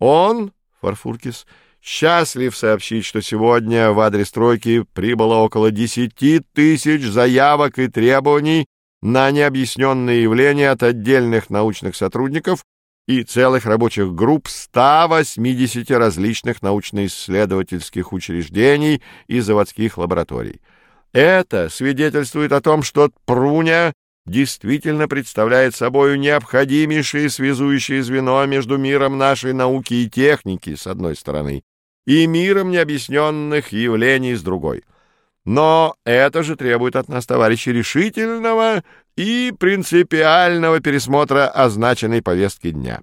Он, Фарфуркис, счастлив сообщить, что сегодня в адрес тройки прибыло около десяти тысяч заявок и требований на необъясненные явления от отдельных научных сотрудников и целых рабочих групп 180 различных научно-исследовательских учреждений и заводских лабораторий. Это свидетельствует о том, что Пруня действительно представляет собой необходимейшее связующее звено между миром нашей науки и техники, с одной стороны, и миром необъясненных явлений, с другой. Но это же требует от нас, товарищи, решительного и принципиального пересмотра означенной повестки дня.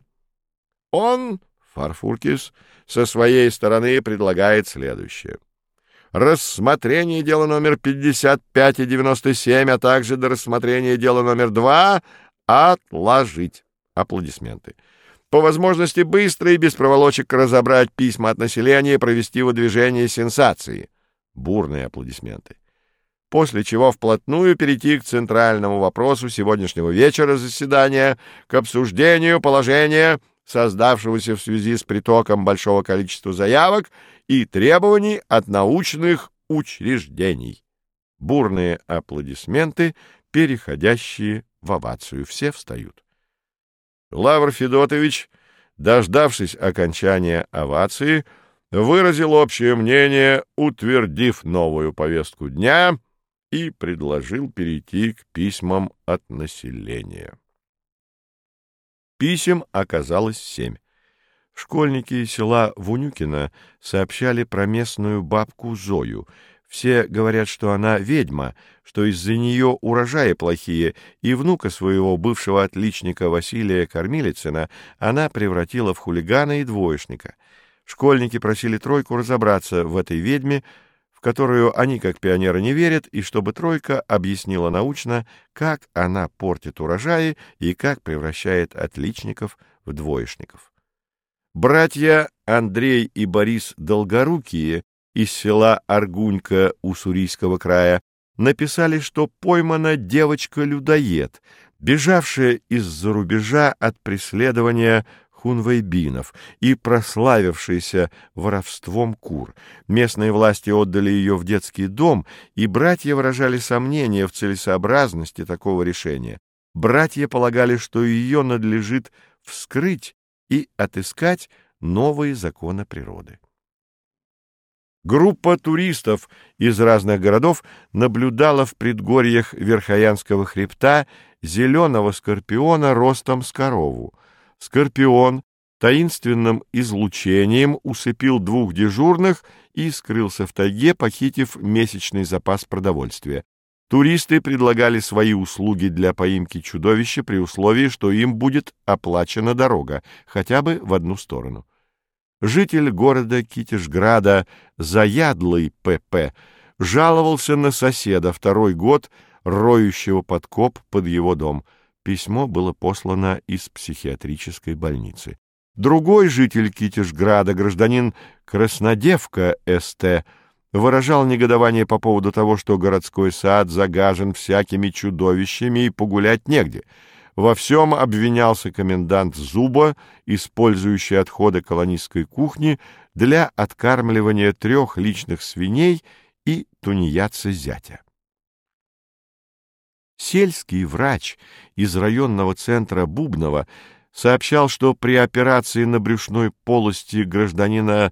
Он, Фарфуркис, со своей стороны предлагает следующее. Рассмотрение дела номер 55 и 97, а также до рассмотрения дела номер 2 отложить. Аплодисменты. По возможности быстро и без проволочек разобрать письма от населения и провести выдвижение сенсации. Бурные аплодисменты после чего вплотную перейти к центральному вопросу сегодняшнего вечера заседания, к обсуждению положения, создавшегося в связи с притоком большого количества заявок и требований от научных учреждений. Бурные аплодисменты, переходящие в овацию. Все встают. Лавр Федотович, дождавшись окончания овации, выразил общее мнение, утвердив новую повестку дня — и предложил перейти к письмам от населения. Писем оказалось семь. Школьники села Вунюкина сообщали про местную бабку Зою. Все говорят, что она ведьма, что из-за нее урожаи плохие, и внука своего бывшего отличника Василия Кормилицына она превратила в хулигана и двоечника. Школьники просили тройку разобраться в этой ведьме, в которую они, как пионеры, не верят, и чтобы тройка объяснила научно, как она портит урожаи и как превращает отличников в двоечников. Братья Андрей и Борис Долгорукие из села Аргунька Уссурийского края написали, что поймана девочка-людоед, бежавшая из-за рубежа от преследования хунвейбинов и прославившийся воровством кур. Местные власти отдали ее в детский дом, и братья выражали сомнения в целесообразности такого решения. Братья полагали, что ее надлежит вскрыть и отыскать новые законы природы. Группа туристов из разных городов наблюдала в предгорьях Верхоянского хребта зеленого скорпиона ростом с корову. Скорпион таинственным излучением усыпил двух дежурных и скрылся в тайге, похитив месячный запас продовольствия. Туристы предлагали свои услуги для поимки чудовища при условии, что им будет оплачена дорога, хотя бы в одну сторону. Житель города Китежграда Заядлый П.П. жаловался на соседа второй год, роющего подкоп под его дом — Письмо было послано из психиатрической больницы. Другой житель Китежграда, гражданин Краснодевка С.Т., выражал негодование по поводу того, что городской сад загажен всякими чудовищами и погулять негде. Во всем обвинялся комендант Зуба, использующий отходы колонистской кухни для откармливания трех личных свиней и тунеядца зятя. Сельский врач из районного центра Бубнова сообщал, что при операции на брюшной полости гражданина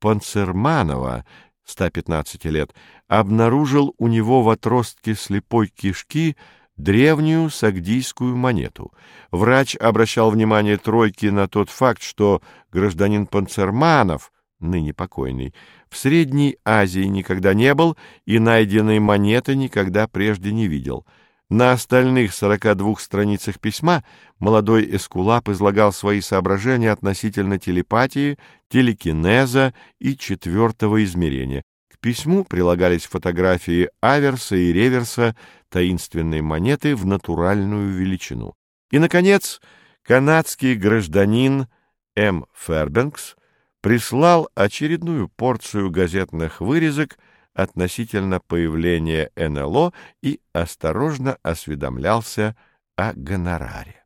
Панцерманова, 115 лет, обнаружил у него в отростке слепой кишки древнюю сагдийскую монету. Врач обращал внимание тройки на тот факт, что гражданин Панцерманов, ныне покойный, в Средней Азии никогда не был и найденной монеты никогда прежде не видел — на остальных 42 страницах письма молодой Эскулап излагал свои соображения относительно телепатии, телекинеза и четвертого измерения. К письму прилагались фотографии аверса и реверса таинственной монеты в натуральную величину. И, наконец, канадский гражданин М. Фербенкс прислал очередную порцию газетных вырезок – относительно появления НЛО и осторожно осведомлялся о гонораре.